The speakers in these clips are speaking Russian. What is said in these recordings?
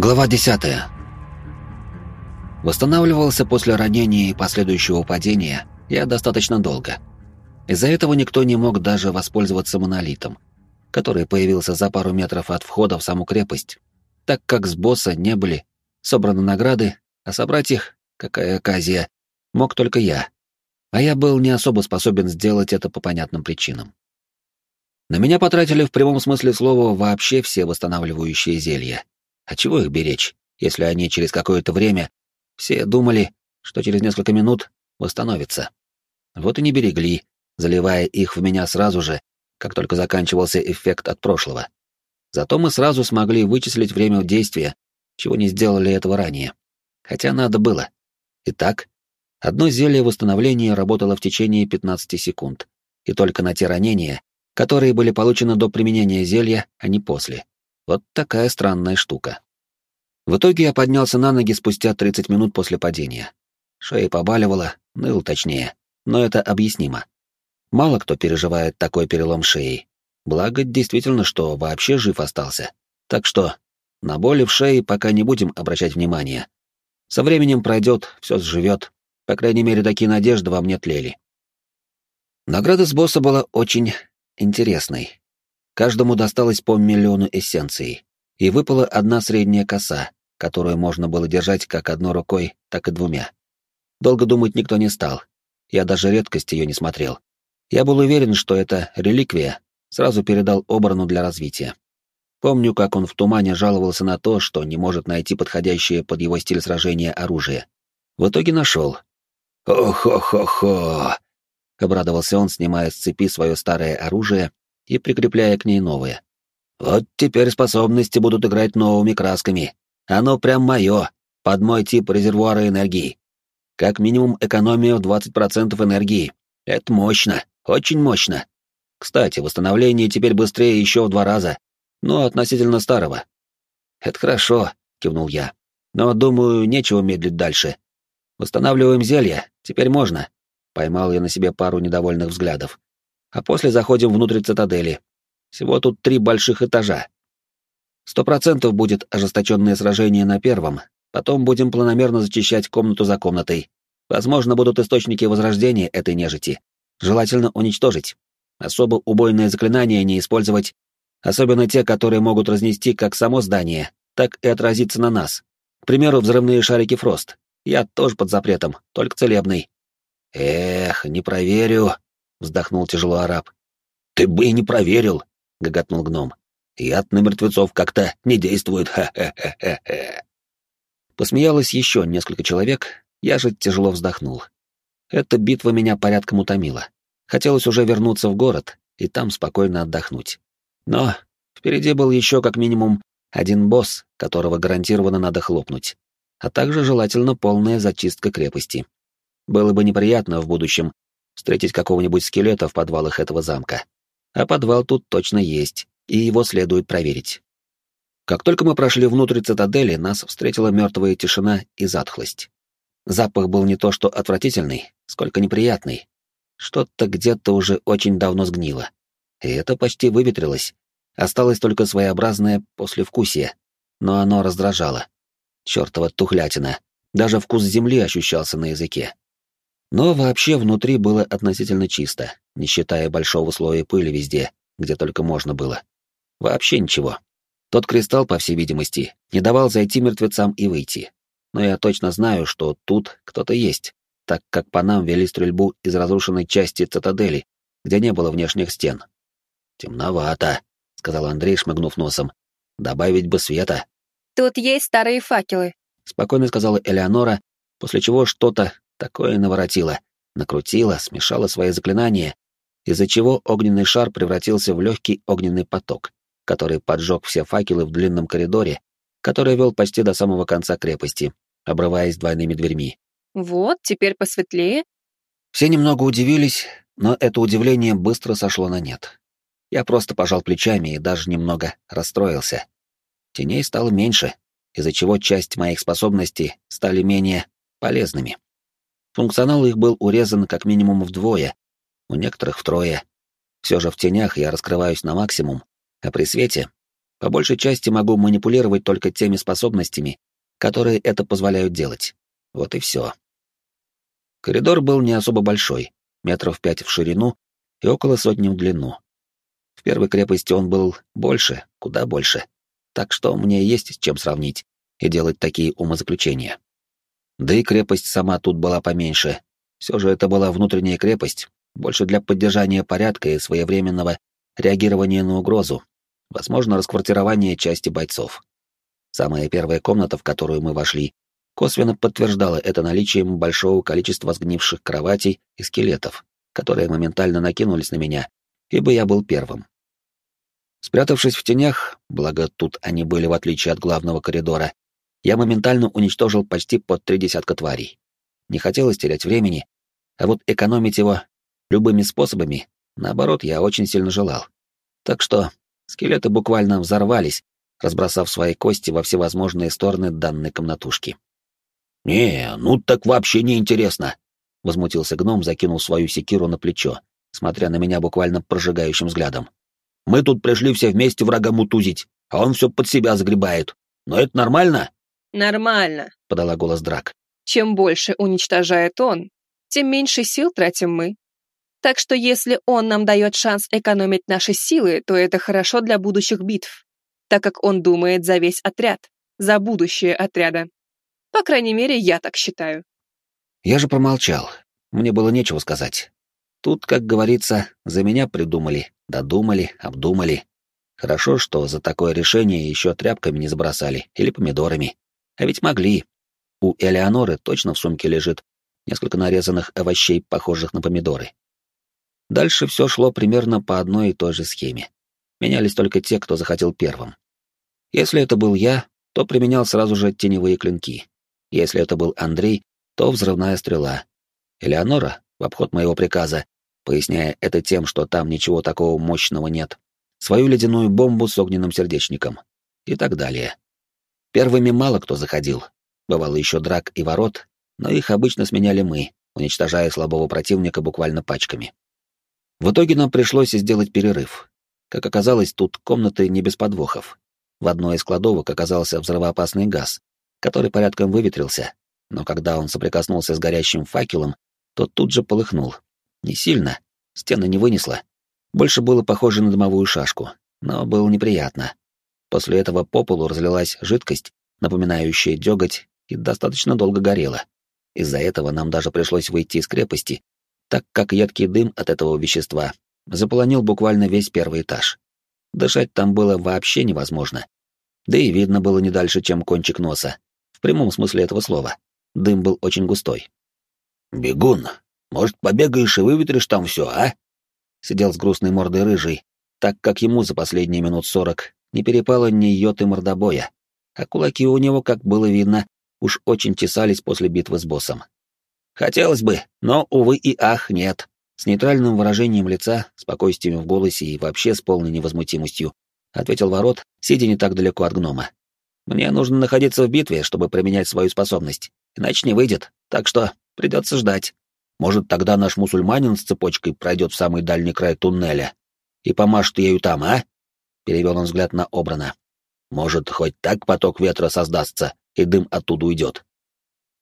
Глава 10. Восстанавливался после ранения и последующего падения я достаточно долго. Из-за этого никто не мог даже воспользоваться монолитом, который появился за пару метров от входа в саму крепость, так как с босса не были собраны награды, а собрать их, какая оказия, мог только я. А я был не особо способен сделать это по понятным причинам. На меня потратили в прямом смысле слова вообще все восстанавливающие зелья. А чего их беречь, если они через какое-то время все думали, что через несколько минут восстановятся? Вот и не берегли, заливая их в меня сразу же, как только заканчивался эффект от прошлого. Зато мы сразу смогли вычислить время действия, чего не сделали этого ранее. Хотя надо было. Итак, одно зелье восстановления работало в течение 15 секунд, и только на те ранения, которые были получены до применения зелья, а не после. Вот такая странная штука. В итоге я поднялся на ноги спустя 30 минут после падения. Шея побаливала, ныл точнее, но это объяснимо. Мало кто переживает такой перелом шеи. Благо, действительно, что вообще жив остался. Так что на боли в шее пока не будем обращать внимания. Со временем пройдет, все сживет. По крайней мере, такие надежды во мне тлели. Награда с босса была очень интересной. Каждому досталось по миллиону эссенций, и выпала одна средняя коса, которую можно было держать как одной рукой, так и двумя. Долго думать никто не стал. Я даже редкость ее не смотрел. Я был уверен, что это реликвия, сразу передал Обрану для развития. Помню, как он в тумане жаловался на то, что не может найти подходящее под его стиль сражения оружие. В итоге нашел. «О-хо-хо-хо!» — обрадовался он, снимая с цепи свое старое оружие и прикрепляя к ней новое. «Вот теперь способности будут играть новыми красками. Оно прям мое, под мой тип резервуара энергии. Как минимум экономия в 20% энергии. Это мощно, очень мощно. Кстати, восстановление теперь быстрее еще в два раза, но относительно старого. Это хорошо, кивнул я. Но, думаю, нечего медлить дальше. Восстанавливаем зелье, теперь можно. Поймал я на себе пару недовольных взглядов. А после заходим внутрь цитадели. Всего тут три больших этажа. Сто процентов будет ожесточенное сражение на первом, потом будем планомерно зачищать комнату за комнатой. Возможно, будут источники возрождения этой нежити. Желательно уничтожить. Особо убойные заклинания не использовать, особенно те, которые могут разнести как само здание, так и отразиться на нас. К примеру, взрывные шарики Фрост. Я тоже под запретом, только целебный. Эх, не проверю, вздохнул тяжело араб. Ты бы и не проверил, гоготнул гном. Яд на мертвецов как-то не действует, ха-ха-ха-ха. Посмеялось еще несколько человек, я же тяжело вздохнул. Эта битва меня порядком утомила. Хотелось уже вернуться в город и там спокойно отдохнуть. Но впереди был еще как минимум один босс, которого гарантированно надо хлопнуть, а также желательно полная зачистка крепости. Было бы неприятно в будущем встретить какого-нибудь скелета в подвалах этого замка. А подвал тут точно есть, и его следует проверить. Как только мы прошли внутрь цитадели, нас встретила мертвая тишина и затхлость. Запах был не то что отвратительный, сколько неприятный. Что-то где-то уже очень давно сгнило. И это почти выветрилось. Осталось только своеобразное послевкусие, но оно раздражало. Чёртова тухлятина. Даже вкус земли ощущался на языке. Но вообще внутри было относительно чисто, не считая большого слоя пыли везде, где только можно было. Вообще ничего. Тот кристалл, по всей видимости, не давал зайти мертвецам и выйти. Но я точно знаю, что тут кто-то есть, так как по нам вели стрельбу из разрушенной части цитадели, где не было внешних стен. «Темновато», — сказал Андрей, шмыгнув носом. «Добавить бы света». «Тут есть старые факелы», — спокойно сказала Элеонора, после чего что-то такое наворотила, накрутила, смешала свои заклинания, из-за чего огненный шар превратился в легкий огненный поток, который поджег все факелы в длинном коридоре, который вел почти до самого конца крепости, обрываясь двойными дверьми. «Вот, теперь посветлее». Все немного удивились, но это удивление быстро сошло на нет. Я просто пожал плечами и даже немного расстроился. Теней стало меньше, из-за чего часть моих способностей стали менее полезными. Функционал их был урезан как минимум вдвое, у некоторых втрое. Все же в тенях я раскрываюсь на максимум, а при свете По большей части могу манипулировать только теми способностями, которые это позволяют делать. Вот и все. Коридор был не особо большой, метров пять в ширину и около сотни в длину. В первой крепости он был больше, куда больше. Так что мне есть с чем сравнить и делать такие умозаключения. Да и крепость сама тут была поменьше. Все же это была внутренняя крепость, больше для поддержания порядка и своевременного реагирования на угрозу, возможно, расквартирование части бойцов. Самая первая комната, в которую мы вошли, косвенно подтверждала это наличием большого количества сгнивших кроватей и скелетов, которые моментально накинулись на меня, ибо я был первым. Спрятавшись в тенях, благо тут они были в отличие от главного коридора, я моментально уничтожил почти под три десятка тварей. Не хотелось терять времени, а вот экономить его любыми способами, наоборот, я очень сильно желал. Так что скелеты буквально взорвались, разбросав свои кости во всевозможные стороны данной комнатушки. «Не, ну так вообще не интересно», — возмутился гном, закинул свою секиру на плечо, смотря на меня буквально прожигающим взглядом. «Мы тут пришли все вместе врага мутузить, а он все под себя загребает. Но это нормально?» «Нормально», — подала голос Драк. «Чем больше уничтожает он, тем меньше сил тратим мы. Так что если он нам дает шанс экономить наши силы, то это хорошо для будущих битв, так как он думает за весь отряд, за будущее отряда. По крайней мере, я так считаю. Я же промолчал. Мне было нечего сказать. Тут, как говорится, за меня придумали, додумали, обдумали. Хорошо, что за такое решение еще тряпками не забросали или помидорами. А ведь могли. У Элеоноры точно в сумке лежит несколько нарезанных овощей, похожих на помидоры. Дальше все шло примерно по одной и той же схеме. Менялись только те, кто захотел первым. Если это был я, то применял сразу же теневые клинки. Если это был Андрей, то взрывная стрела. Элеонора, в обход моего приказа, поясняя это тем, что там ничего такого мощного нет, свою ледяную бомбу с огненным сердечником. И так далее. Первыми мало кто заходил. Бывало еще драк и ворот, но их обычно сменяли мы, уничтожая слабого противника буквально пачками. В итоге нам пришлось сделать перерыв. Как оказалось, тут комнаты не без подвохов. В одной из кладовок оказался взрывоопасный газ, который порядком выветрился, но когда он соприкоснулся с горящим факелом, то тут же полыхнул. Не сильно, стены не вынесло. Больше было похоже на дымовую шашку, но было неприятно. После этого по полу разлилась жидкость, напоминающая деготь, и достаточно долго горела. Из-за этого нам даже пришлось выйти из крепости, так как едкий дым от этого вещества заполонил буквально весь первый этаж. Дышать там было вообще невозможно. Да и видно было не дальше, чем кончик носа. В прямом смысле этого слова. Дым был очень густой. «Бегун, может, побегаешь и выветришь там все, а?» Сидел с грустной мордой рыжий, так как ему за последние минут сорок не перепало ни йоты мордобоя, а кулаки у него, как было видно, уж очень тесались после битвы с боссом. «Хотелось бы, но, увы и ах, нет». С нейтральным выражением лица, спокойствием в голосе и вообще с полной невозмутимостью, ответил ворот, сидя не так далеко от гнома. Мне нужно находиться в битве, чтобы применять свою способность. Иначе не выйдет, так что придется ждать. Может, тогда наш мусульманин с цепочкой пройдет в самый дальний край туннеля и помашет ею там, а? Перевел он взгляд на Обрана. Может, хоть так поток ветра создастся, и дым оттуда уйдет.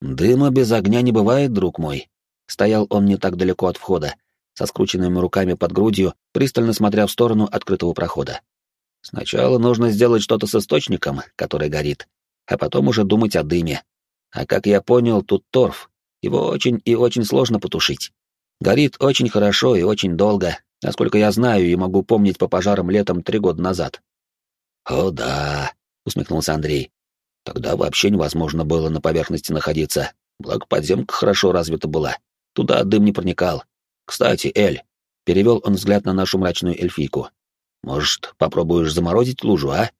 Дыма без огня не бывает, друг мой. Стоял он не так далеко от входа, со скрученными руками под грудью, пристально смотря в сторону открытого прохода. Сначала нужно сделать что-то с источником, который горит, а потом уже думать о дыме. А как я понял, тут торф. Его очень и очень сложно потушить. Горит очень хорошо и очень долго, насколько я знаю и могу помнить по пожарам летом три года назад. «О да», — усмехнулся Андрей. «Тогда вообще невозможно было на поверхности находиться, благо подземка хорошо развита была. Туда дым не проникал. Кстати, Эль», — перевел он взгляд на нашу мрачную эльфийку, может, попробуешь заморозить лужу, а?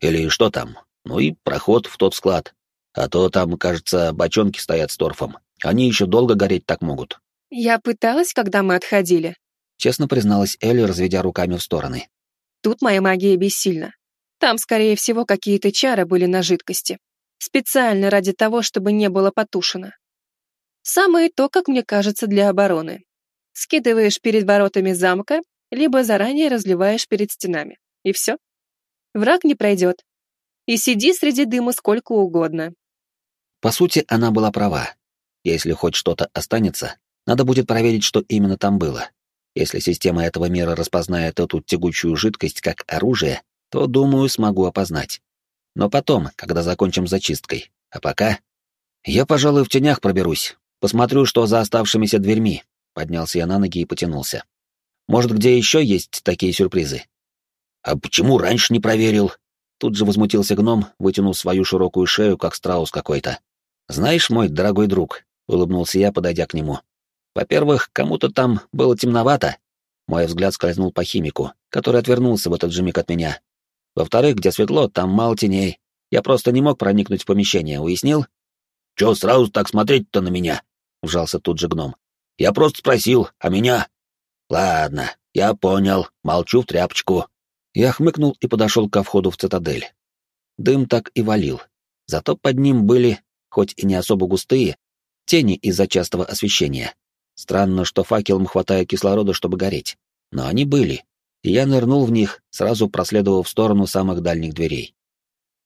Или что там? Ну и проход в тот склад. А то там, кажется, бочонки стоят с торфом. Они еще долго гореть так могут. Я пыталась, когда мы отходили. Честно призналась Элли, разведя руками в стороны. Тут моя магия бессильна. Там, скорее всего, какие-то чары были на жидкости. Специально ради того, чтобы не было потушено. Самое то, как мне кажется, для обороны. Скидываешь перед воротами замка либо заранее разливаешь перед стенами. И все. Враг не пройдет. И сиди среди дыма сколько угодно. По сути, она была права. Если хоть что-то останется, надо будет проверить, что именно там было. Если система этого мира распознает эту тягучую жидкость как оружие, то, думаю, смогу опознать. Но потом, когда закончим зачисткой. А пока... Я, пожалуй, в тенях проберусь. Посмотрю, что за оставшимися дверьми. Поднялся я на ноги и потянулся. Может, где еще есть такие сюрпризы? А почему раньше не проверил? Тут же возмутился гном, вытянув свою широкую шею, как страус какой-то. Знаешь, мой дорогой друг, улыбнулся я, подойдя к нему. Во-первых, кому-то там было темновато. Мой взгляд скользнул по химику, который отвернулся в этот же миг от меня. Во-вторых, где светло, там мало теней. Я просто не мог проникнуть в помещение, уяснил? Чё сразу так смотреть-то на меня? Вжался тут же гном. Я просто спросил, а меня? Ладно, я понял, молчу в тряпочку. Я хмыкнул и подошел ко входу в цитадель. Дым так и валил. Зато под ним были, хоть и не особо густые, тени из-за частого освещения. Странно, что факелом хватает кислорода, чтобы гореть. Но они были, и я нырнул в них, сразу проследовав в сторону самых дальних дверей.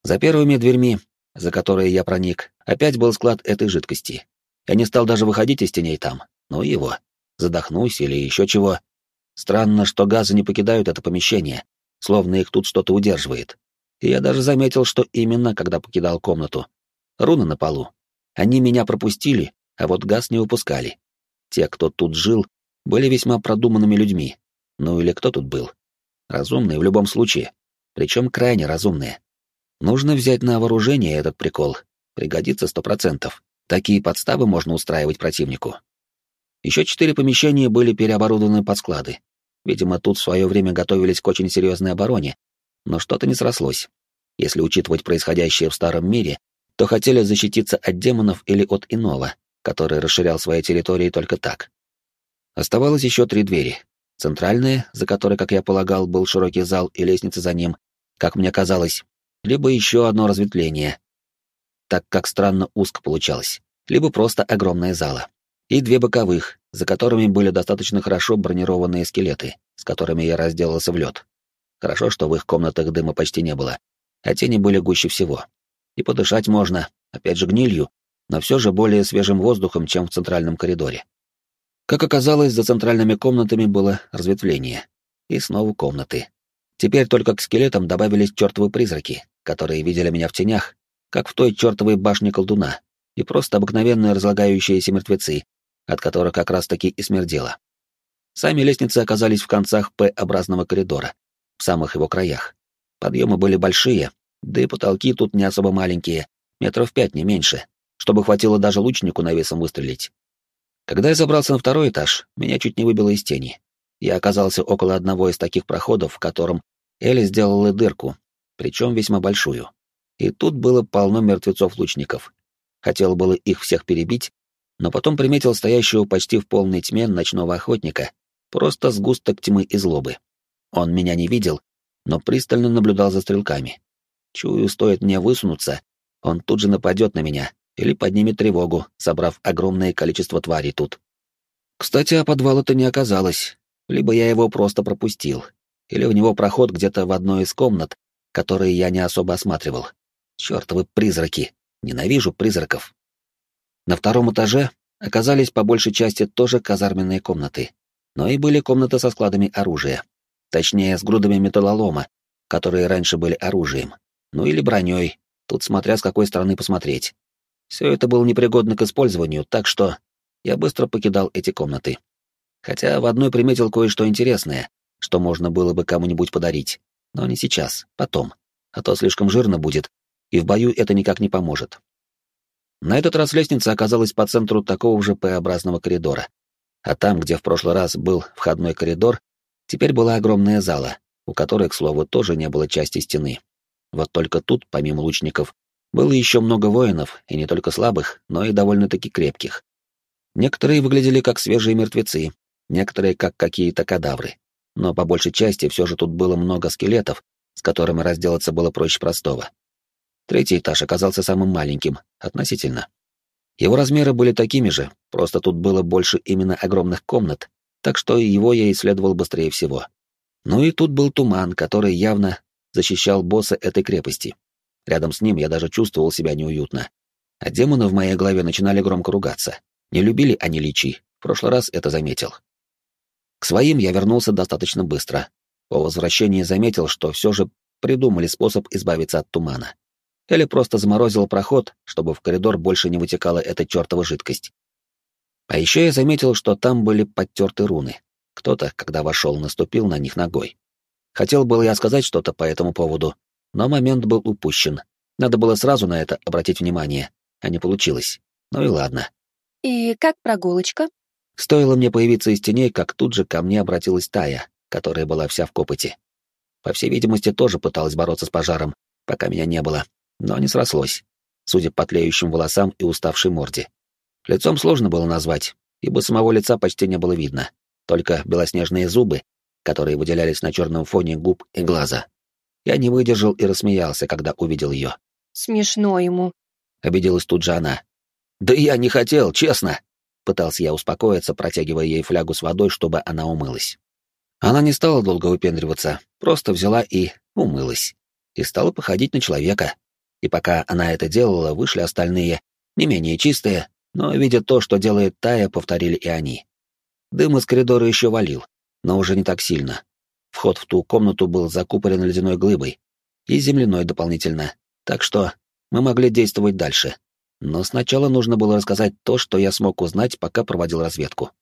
За первыми дверьми, за которые я проник, опять был склад этой жидкости. Я не стал даже выходить из теней там, ну его. Задохнусь или еще чего. Странно, что газы не покидают это помещение, словно их тут что-то удерживает. И я даже заметил, что именно, когда покидал комнату. Руны на полу. Они меня пропустили, а вот газ не упускали. Те, кто тут жил, были весьма продуманными людьми. Ну или кто тут был? Разумные в любом случае. Причем крайне разумные. Нужно взять на вооружение этот прикол. Пригодится сто процентов. Такие подставы можно устраивать противнику. Еще четыре помещения были переоборудованы под склады. Видимо, тут в свое время готовились к очень серьезной обороне, но что-то не срослось. Если учитывать происходящее в Старом мире, то хотели защититься от демонов или от иного, который расширял свои территории только так. Оставалось еще три двери. Центральная, за которой, как я полагал, был широкий зал и лестница за ним, как мне казалось, либо еще одно разветвление, так как странно узко получалось, либо просто огромная зала. И две боковых, за которыми были достаточно хорошо бронированные скелеты, с которыми я разделался в лед. Хорошо, что в их комнатах дыма почти не было, а тени были гуще всего. И подышать можно, опять же гнилью, но все же более свежим воздухом, чем в центральном коридоре. Как оказалось, за центральными комнатами было разветвление. И снова комнаты. Теперь только к скелетам добавились чертовы призраки, которые видели меня в тенях, как в той чертовой башне колдуна, и просто обыкновенные разлагающиеся мертвецы, от которых как раз-таки и смердело. Сами лестницы оказались в концах П-образного коридора, в самых его краях. Подъемы были большие, да и потолки тут не особо маленькие, метров пять, не меньше, чтобы хватило даже лучнику навесом выстрелить. Когда я забрался на второй этаж, меня чуть не выбило из тени. Я оказался около одного из таких проходов, в котором Элли сделала дырку, причем весьма большую. И тут было полно мертвецов-лучников. Хотел было их всех перебить, но потом приметил стоящего почти в полной тьме ночного охотника, просто сгусток тьмы и злобы. Он меня не видел, но пристально наблюдал за стрелками. Чую, стоит мне высунуться, он тут же нападет на меня, или поднимет тревогу, собрав огромное количество тварей тут. Кстати, а подвала-то не оказалось. Либо я его просто пропустил, или у него проход где-то в одной из комнат, которые я не особо осматривал. Чёртовы призраки. Ненавижу призраков. На втором этаже оказались по большей части тоже казарменные комнаты, но и были комнаты со складами оружия. Точнее, с грудами металлолома, которые раньше были оружием. Ну или броней, тут смотря с какой стороны посмотреть. Все это было непригодно к использованию, так что я быстро покидал эти комнаты. Хотя в одной приметил кое-что интересное, что можно было бы кому-нибудь подарить. Но не сейчас, потом. А то слишком жирно будет, и в бою это никак не поможет. На этот раз лестница оказалась по центру такого же П-образного коридора. А там, где в прошлый раз был входной коридор, теперь была огромная зала, у которой, к слову, тоже не было части стены. Вот только тут, помимо лучников, было еще много воинов, и не только слабых, но и довольно-таки крепких. Некоторые выглядели как свежие мертвецы, некоторые как какие-то кадавры. Но по большей части все же тут было много скелетов, с которыми разделаться было проще простого. Третий этаж оказался самым маленьким, относительно. Его размеры были такими же, просто тут было больше именно огромных комнат, так что его я исследовал быстрее всего. Ну и тут был туман, который явно защищал босса этой крепости. Рядом с ним я даже чувствовал себя неуютно. А демоны в моей голове начинали громко ругаться. Не любили они личи, в прошлый раз это заметил. К своим я вернулся достаточно быстро. По возвращении заметил, что все же придумали способ избавиться от тумана. Или просто заморозил проход, чтобы в коридор больше не вытекала эта чертова жидкость. А еще я заметил, что там были подтерты руны. Кто-то, когда вошел, наступил на них ногой. Хотел было я сказать что-то по этому поводу, но момент был упущен. Надо было сразу на это обратить внимание, а не получилось. Ну и ладно. «И как прогулочка?» Стоило мне появиться из теней, как тут же ко мне обратилась Тая, которая была вся в копоти. По всей видимости, тоже пыталась бороться с пожаром, пока меня не было, но не срослось, судя по тлеющим волосам и уставшей морде. Лицом сложно было назвать, ибо самого лица почти не было видно, только белоснежные зубы, которые выделялись на черном фоне губ и глаза. Я не выдержал и рассмеялся, когда увидел ее. «Смешно ему», — обиделась тут же она. «Да я не хотел, честно!» Пытался я успокоиться, протягивая ей флягу с водой, чтобы она умылась. Она не стала долго выпендриваться, просто взяла и умылась. И стала походить на человека. И пока она это делала, вышли остальные, не менее чистые, но, видя то, что делает Тая, повторили и они. Дым из коридора еще валил, но уже не так сильно. Вход в ту комнату был закупорен ледяной глыбой и земляной дополнительно, так что мы могли действовать дальше. Но сначала нужно было рассказать то, что я смог узнать, пока проводил разведку.